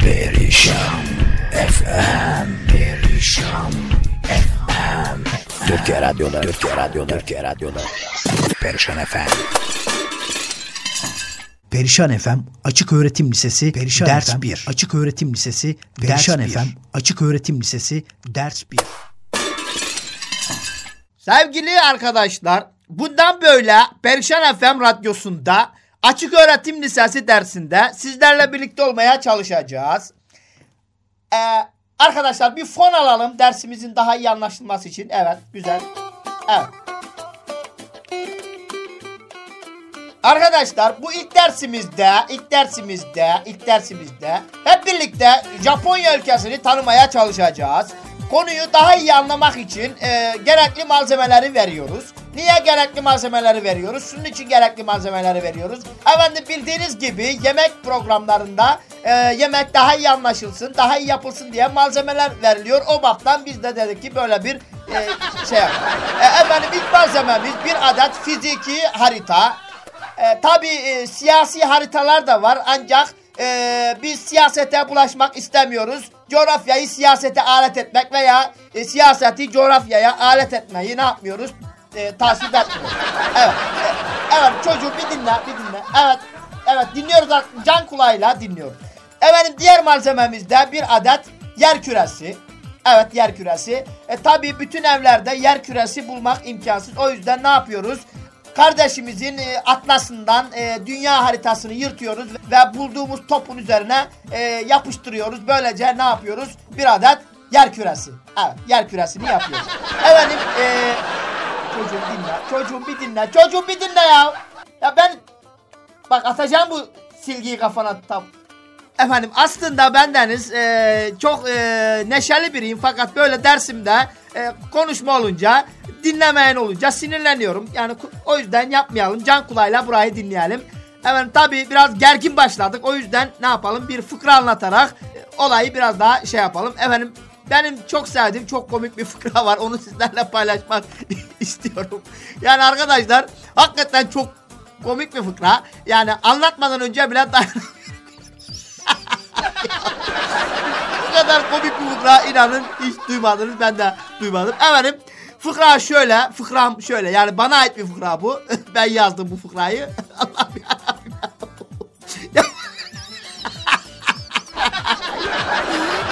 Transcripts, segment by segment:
Perişan FM Perişan FM Türkiye Radyo'da Türkiye Radyo'da Türkiye Radyo'da. Perişan FM Perişan FM Açık Öğretim Lisesi Perişan Ders FM, 1 Açık Öğretim Lisesi Perişan Ders FM 1. Açık Öğretim Lisesi Ders 1 Sevgili arkadaşlar, bundan böyle Perişan FM radyosunda Açık Öğretim Lisesi dersinde sizlerle birlikte olmaya çalışacağız. Ee, arkadaşlar bir fon alalım dersimizin daha iyi anlaşılması için. Evet, güzel. Evet. Arkadaşlar bu ilk dersimizde, ilk dersimizde, ilk dersimizde hep birlikte Japonya ülkesini tanımaya çalışacağız. Konuyu daha iyi anlamak için e, gerekli malzemeleri veriyoruz. Niye gerekli malzemeleri veriyoruz? Şunun için gerekli malzemeleri veriyoruz. Efendim bildiğiniz gibi yemek programlarında e, yemek daha iyi anlaşılsın, daha iyi yapılsın diye malzemeler veriliyor. O baktan biz de dedik ki böyle bir e, şey. E, efendim ilk malzememiz bir adet fiziki harita. E, tabii e, siyasi haritalar da var ancak e, biz siyasete bulaşmak istemiyoruz. Coğrafyayı siyasete alet etmek veya e, siyaseti coğrafyaya alet etmeyi ne yapmıyoruz? E, tasvip etmiyoruz. Evet. evet çocuğum bir dinle bir dinle. Evet. Evet dinliyoruz can kulağıyla dinliyoruz. Efendim diğer malzememizde bir adet yer küresi. Evet yer küresi. E tabi bütün evlerde yer küresi bulmak imkansız. O yüzden ne yapıyoruz? Kardeşimizin e, atlasından e, dünya haritasını yırtıyoruz ve bulduğumuz topun üzerine e, yapıştırıyoruz. Böylece ne yapıyoruz? Bir adet yer küresi. Evet yer küresini yapıyoruz. Efendim e, çocuğum dinle. Çocuğum bir dinle. Çocuğum bir dinle ya. Ya ben bak atacağım bu silgiyi kafana tam. Efendim aslında bendeniz e, çok e, neşeli biriyim fakat böyle dersimde e, konuşma olunca dinlemeyen olunca sinirleniyorum. Yani o yüzden yapmayalım. Can kulağıyla burayı dinleyelim. Efendim tabii biraz gergin başladık. O yüzden ne yapalım? Bir fıkra anlatarak e, olayı biraz daha şey yapalım. Efendim benim çok sevdiğim çok komik bir fıkra var. Onu sizlerle paylaşmak istiyorum. Yani arkadaşlar hakikaten çok komik bir fıkra. Yani anlatmadan önce bile dayanamıyorum. Bu kadar komik bir fıkra inanın hiç duymadınız ben de duymadım. Efendim fıkra şöyle fıkram şöyle yani bana ait bir fıkra bu. ben yazdım bu fıkrayı. Allah'ım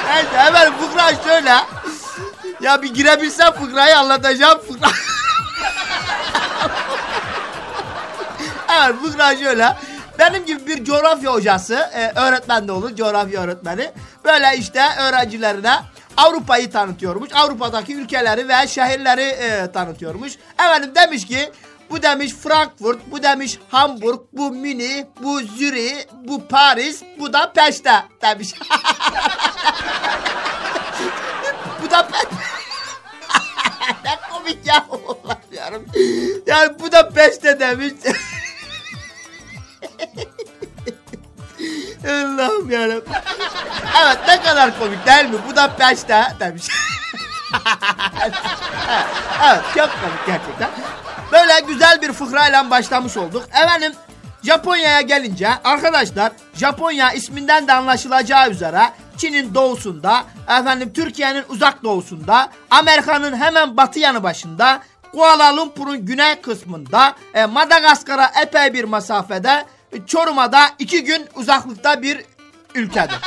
Neyse efendim fıkra şöyle. Ya bir girebilsem fıkrayı anlatacağım fıkra. Evet fıkra şöyle. Benim gibi bir coğrafya hocası, e, öğretmen de olur, coğrafya öğretmeni. Böyle işte öğrencilerine Avrupa'yı tanıtıyormuş. Avrupa'daki ülkeleri ve şehirleri e, tanıtıyormuş. Efendim demiş ki bu demiş Frankfurt, bu demiş Hamburg, bu Münih, bu Zürih, bu Paris, bu da Peşte demiş. bu da Peşte. ne komik ya. Allah'ım. Yani bu da Peşte demiş. Allah'ım yarabbim. Evet ne kadar komik değil mi? Bu da peşte demiş. evet çok komik gerçekten. Böyle güzel bir fıkrayla başlamış olduk. Efendim Japonya'ya gelince arkadaşlar Japonya isminden de anlaşılacağı üzere Çin'in doğusunda, efendim Türkiye'nin uzak doğusunda, Amerika'nın hemen batı yanı başında, Kuala Lumpur'un güney kısmında, e, Madagaskar'a epey bir mesafede, e, Çorum'a da iki gün uzaklıkta bir ülkedir.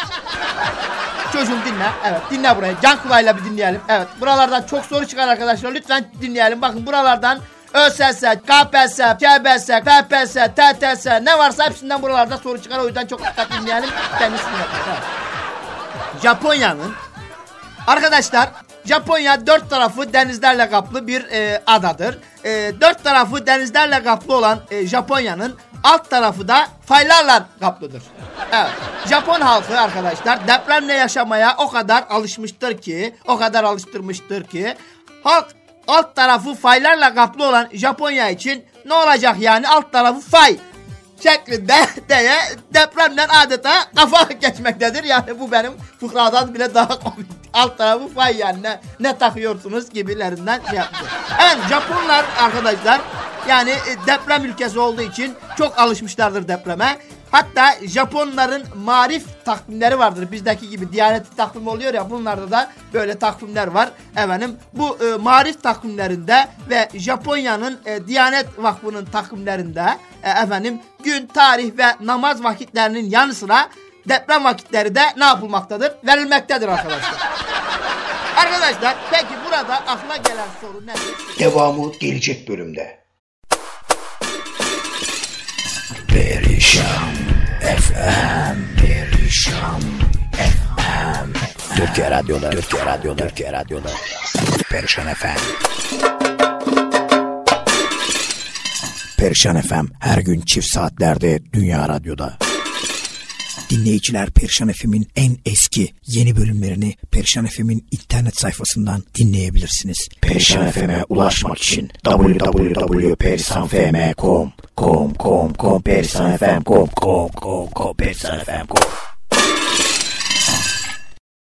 Çocuğum dinle. Evet dinle burayı. Can kulağıyla bir dinleyelim. Evet buralardan çok soru çıkar arkadaşlar. Lütfen dinleyelim. Bakın buralardan ÖSS, KPSS, KBS, KPSS, TTS ne varsa hepsinden buralarda soru çıkar. O yüzden çok dikkat dinleyelim. Kendisini Evet. Japonya'nın Arkadaşlar Japonya dört tarafı denizlerle kaplı bir e, adadır. E, dört tarafı denizlerle kaplı olan e, Japonya'nın alt tarafı da faylarla kaplıdır. Evet. Japon halkı arkadaşlar depremle yaşamaya o kadar alışmıştır ki, o kadar alıştırmıştır ki halk alt tarafı faylarla kaplı olan Japonya için ne olacak yani alt tarafı fay şeklinde diye depremden adeta kafa geçmektedir. Yani bu benim fıkradan bile daha komik. Alt tarafı fay yani ne, ne takıyorsunuz gibilerinden şey yaptı. Evet Japonlar arkadaşlar Yani deprem ülkesi olduğu için çok alışmışlardır depreme. Hatta Japonların marif takvimleri vardır. Bizdeki gibi Diyaneti takvimi oluyor ya bunlarda da böyle takvimler var. Efendim bu e, marif takvimlerinde ve Japonya'nın e, Diyanet Vakfı'nın takvimlerinde e, efendim gün, tarih ve namaz vakitlerinin yanı sıra deprem vakitleri de ne yapılmaktadır? Verilmektedir arkadaşlar. arkadaşlar peki burada akla gelen soru nedir? Devamı gelecek bölümde. Perişan FM Perişan FM Türkiye Radyo'da Türkiye Radyo'da Türkiye Radyo'da Perişan FM Perişan FM her gün çift saatlerde Dünya Radyo'da. Dinleyiciler Perişan FM'in en eski yeni bölümlerini Perişan FM'in internet sayfasından dinleyebilirsiniz. Perişan FM'e ulaşmak için www.perisanfm.com